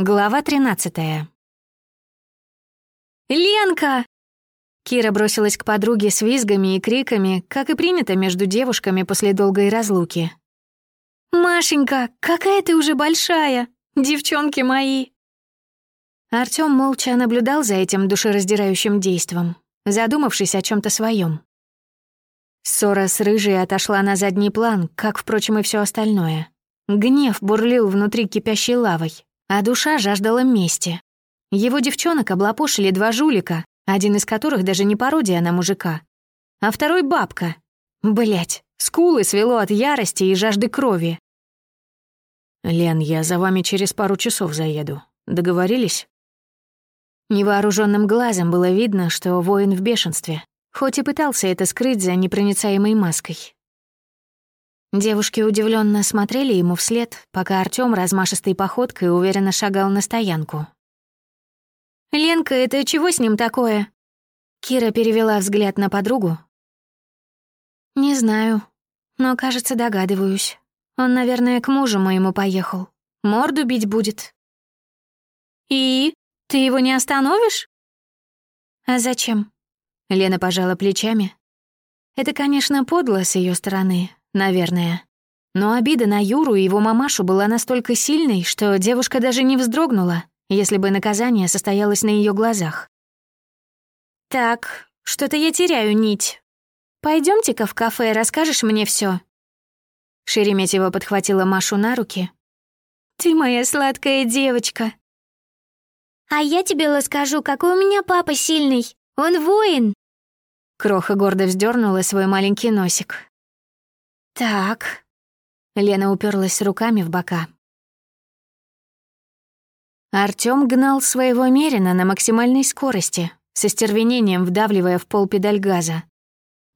Глава 13 «Ленка!» Кира бросилась к подруге с визгами и криками, как и принято между девушками после долгой разлуки. «Машенька, какая ты уже большая! Девчонки мои!» Артём молча наблюдал за этим душераздирающим действом, задумавшись о чем то своем. Ссора с Рыжей отошла на задний план, как, впрочем, и все остальное. Гнев бурлил внутри кипящей лавой а душа жаждала мести. Его девчонок облапошили два жулика, один из которых даже не пародия на мужика, а второй — бабка. Блять, скулы свело от ярости и жажды крови. «Лен, я за вами через пару часов заеду. Договорились?» Невооруженным глазом было видно, что воин в бешенстве, хоть и пытался это скрыть за непроницаемой маской. Девушки удивленно смотрели ему вслед, пока Артём размашистой походкой уверенно шагал на стоянку. «Ленка, это чего с ним такое?» Кира перевела взгляд на подругу. «Не знаю, но, кажется, догадываюсь. Он, наверное, к мужу моему поехал. Морду бить будет». «И? Ты его не остановишь?» «А зачем?» Лена пожала плечами. «Это, конечно, подло с ее стороны, наверное. Но обида на Юру и его мамашу была настолько сильной, что девушка даже не вздрогнула, если бы наказание состоялось на ее глазах. «Так, что-то я теряю нить. пойдемте ка в кафе, расскажешь мне все. Шереметьева подхватила Машу на руки. «Ты моя сладкая девочка». «А я тебе расскажу, какой у меня папа сильный. Он воин». Кроха гордо вздернула свой маленький носик. «Так...» Лена уперлась руками в бока. Артём гнал своего Мерина на максимальной скорости, со стервенением вдавливая в пол педаль газа.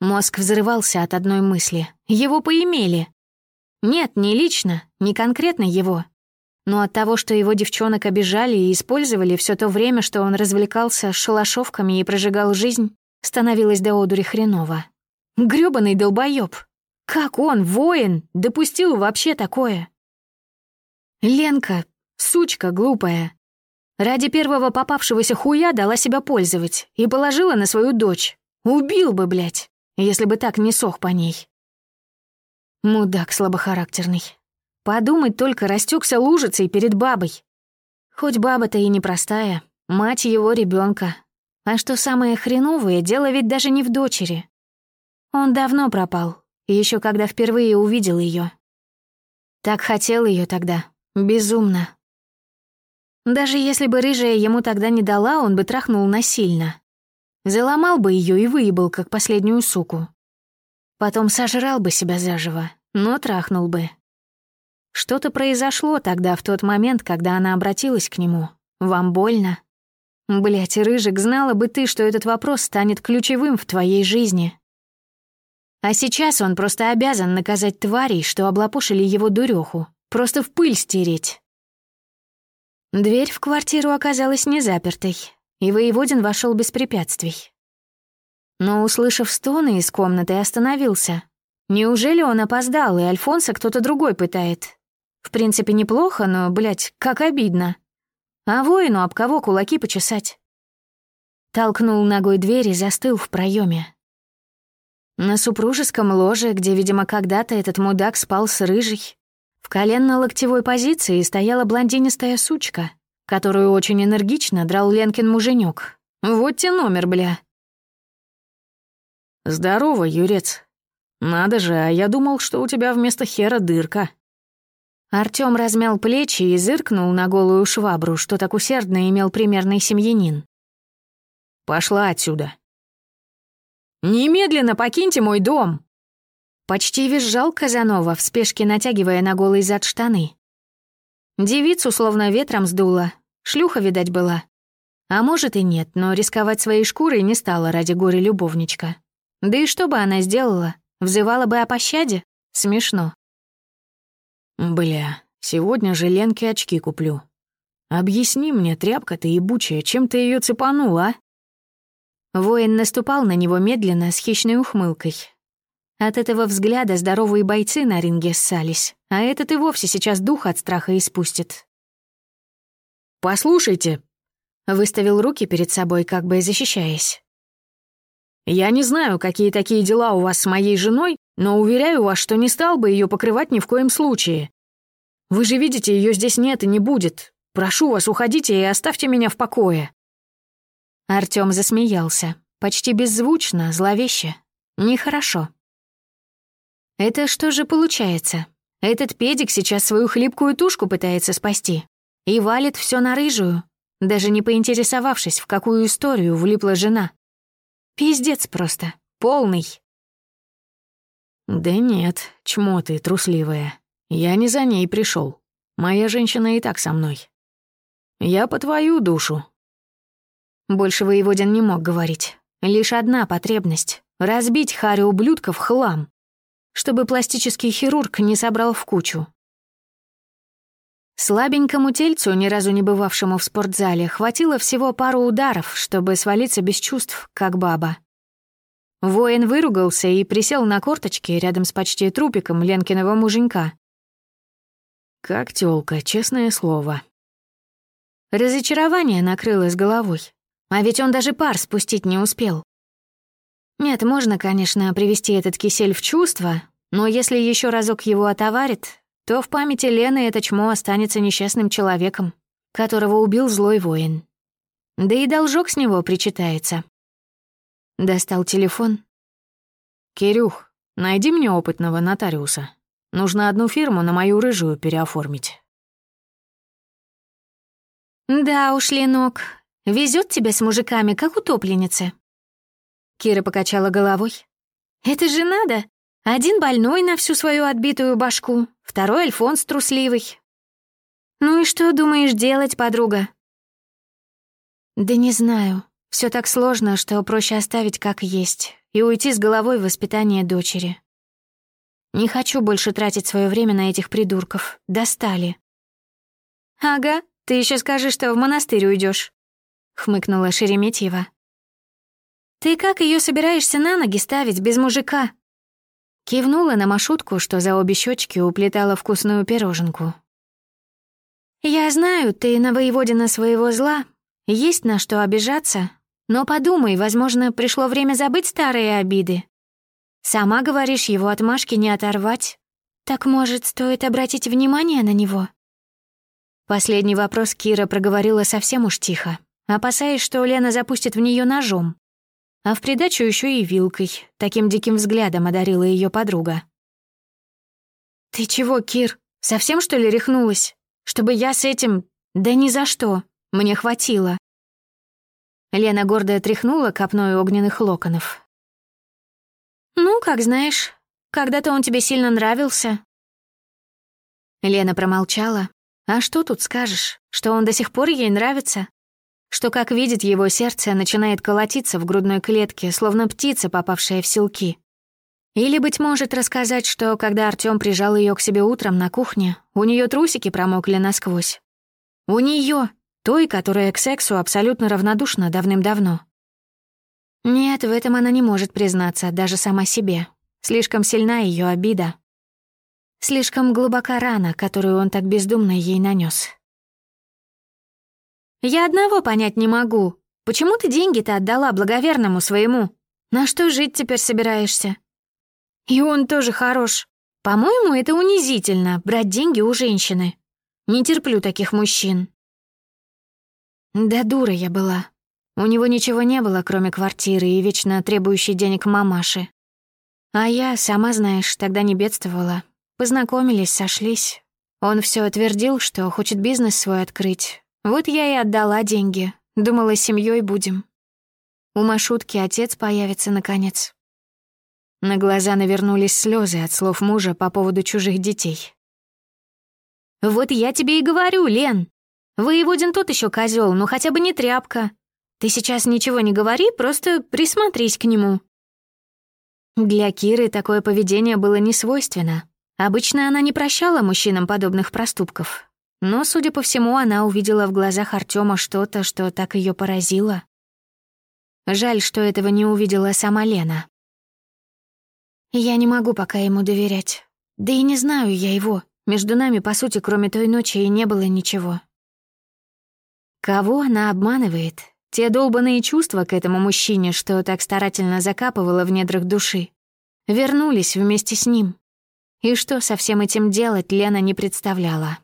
Мозг взрывался от одной мысли. Его поимели. Нет, не лично, не конкретно его. Но от того, что его девчонок обижали и использовали все то время, что он развлекался шалашовками и прожигал жизнь, становилось до одури хреново. Грёбаный долбоёб. Как он, воин, допустил вообще такое? Ленка, сучка глупая. Ради первого попавшегося хуя дала себя пользовать и положила на свою дочь. Убил бы, блядь, если бы так не сох по ней. Мудак слабохарактерный. Подумать только, растекся лужицей перед бабой. Хоть баба-то и непростая, мать его ребенка. А что самое хреновое, дело ведь даже не в дочери. Он давно пропал, еще когда впервые увидел ее. Так хотел ее тогда, безумно. Даже если бы рыжая ему тогда не дала, он бы трахнул насильно. Заломал бы ее и выебал, как последнюю суку. Потом сожрал бы себя заживо, но трахнул бы. Что-то произошло тогда, в тот момент, когда она обратилась к нему. Вам больно? Блять, Рыжик, знала бы ты, что этот вопрос станет ключевым в твоей жизни. А сейчас он просто обязан наказать тварей, что облапошили его дуреху, просто в пыль стереть. Дверь в квартиру оказалась не запертой, и воеводин вошел без препятствий. Но, услышав стоны из комнаты, остановился. Неужели он опоздал, и Альфонса кто-то другой пытает? В принципе, неплохо, но, блядь, как обидно. А воину об кого кулаки почесать? Толкнул ногой дверь и застыл в проеме. На супружеском ложе, где, видимо, когда-то этот мудак спал с рыжей, в коленно-локтевой позиции стояла блондинистая сучка, которую очень энергично драл Ленкин муженек. Вот те номер, бля. «Здорово, Юрец. Надо же, а я думал, что у тебя вместо хера дырка». Артём размял плечи и зыркнул на голую швабру, что так усердно имел примерный семьянин. «Пошла отсюда», «Немедленно покиньте мой дом!» Почти визжал Казанова, в спешке натягивая на голый зад штаны. Девицу словно ветром сдуло, шлюха, видать, была. А может и нет, но рисковать своей шкурой не стала ради горя любовничка. Да и что бы она сделала? Взывала бы о пощаде? Смешно. Бля, сегодня же Ленке очки куплю. Объясни мне, тряпка ты ебучая, чем ты ее цепанула, а? Воин наступал на него медленно, с хищной ухмылкой. От этого взгляда здоровые бойцы на ринге ссались, а этот и вовсе сейчас дух от страха испустит. послушайте!» Выставил руки перед собой, как бы защищаясь. «Я не знаю, какие такие дела у вас с моей женой, но уверяю вас, что не стал бы ее покрывать ни в коем случае. Вы же видите, ее здесь нет и не будет. Прошу вас, уходите и оставьте меня в покое». Артём засмеялся, почти беззвучно, зловеще. Нехорошо. Это что же получается? Этот педик сейчас свою хлипкую тушку пытается спасти и валит все на рыжую, даже не поинтересовавшись, в какую историю влипла жена. Пиздец просто, полный. «Да нет, чмо ты, трусливая. Я не за ней пришел. Моя женщина и так со мной. Я по твою душу». Больше воеводин не мог говорить. Лишь одна потребность — разбить харю ублюдков в хлам, чтобы пластический хирург не собрал в кучу. Слабенькому тельцу, ни разу не бывавшему в спортзале, хватило всего пару ударов, чтобы свалиться без чувств, как баба. Воин выругался и присел на корточки рядом с почти трупиком Ленкиного муженька. «Как тёлка, честное слово». Разочарование накрыло с головой. А ведь он даже пар спустить не успел. Нет, можно, конечно, привести этот кисель в чувство, но если еще разок его отоварит, то в памяти Лены это чмо останется несчастным человеком, которого убил злой воин. Да и должок с него причитается. Достал телефон. «Кирюх, найди мне опытного нотариуса. Нужно одну фирму на мою рыжую переоформить». «Да уж, Ленок, Везет тебе с мужиками, как утопленницы». Кира покачала головой. «Это же надо. Один больной на всю свою отбитую башку, второй Альфонс трусливый. Ну и что думаешь делать, подруга?» «Да не знаю. Все так сложно, что проще оставить как есть и уйти с головой в воспитание дочери. Не хочу больше тратить свое время на этих придурков. Достали». «Ага, ты еще скажи, что в монастырь уйдешь. — хмыкнула Шереметьева. «Ты как ее собираешься на ноги ставить без мужика?» Кивнула на маршрутку, что за обе щечки уплетала вкусную пироженку. «Я знаю, ты на воеводина своего зла, есть на что обижаться, но подумай, возможно, пришло время забыть старые обиды. Сама говоришь, его отмашки не оторвать. Так, может, стоит обратить внимание на него?» Последний вопрос Кира проговорила совсем уж тихо опасаясь, что Лена запустит в нее ножом. А в придачу еще и вилкой. Таким диким взглядом одарила ее подруга. «Ты чего, Кир, совсем, что ли, рехнулась? Чтобы я с этим... Да ни за что. Мне хватило». Лена гордо тряхнула копной огненных локонов. «Ну, как знаешь, когда-то он тебе сильно нравился». Лена промолчала. «А что тут скажешь? Что он до сих пор ей нравится? Что, как видит его сердце, начинает колотиться в грудной клетке, словно птица, попавшая в селки. Или, быть может, рассказать, что, когда Артём прижал ее к себе утром на кухне, у нее трусики промокли насквозь. У нее, той, которая к сексу абсолютно равнодушна давным-давно. Нет, в этом она не может признаться, даже сама себе. Слишком сильна ее обида. Слишком глубока рана, которую он так бездумно ей нанес. Я одного понять не могу. Почему ты деньги-то отдала благоверному своему? На что жить теперь собираешься? И он тоже хорош. По-моему, это унизительно — брать деньги у женщины. Не терплю таких мужчин. Да дура я была. У него ничего не было, кроме квартиры и вечно требующей денег мамаши. А я, сама знаешь, тогда не бедствовала. Познакомились, сошлись. Он все отвердил, что хочет бизнес свой открыть, вот я и отдала деньги. Думала, семьей будем. У Машутки отец появится наконец. На глаза навернулись слезы от слов мужа по поводу чужих детей. «Вот я тебе и говорю, Лен. Воеводин тот еще козел, но хотя бы не тряпка. Ты сейчас ничего не говори, просто присмотрись к нему». Для Киры такое поведение было несвойственно. Обычно она не прощала мужчинам подобных проступков, но, судя по всему, она увидела в глазах Артема что-то, что так ее поразило. Жаль, что этого не увидела сама Лена. Я не могу пока ему доверять. Да и не знаю я его. Между нами, по сути, кроме той ночи и не было ничего. Кого она обманывает? Те долбанные чувства к этому мужчине, что так старательно закапывала в недрах души, вернулись вместе с ним. И что со всем этим делать, Лена не представляла.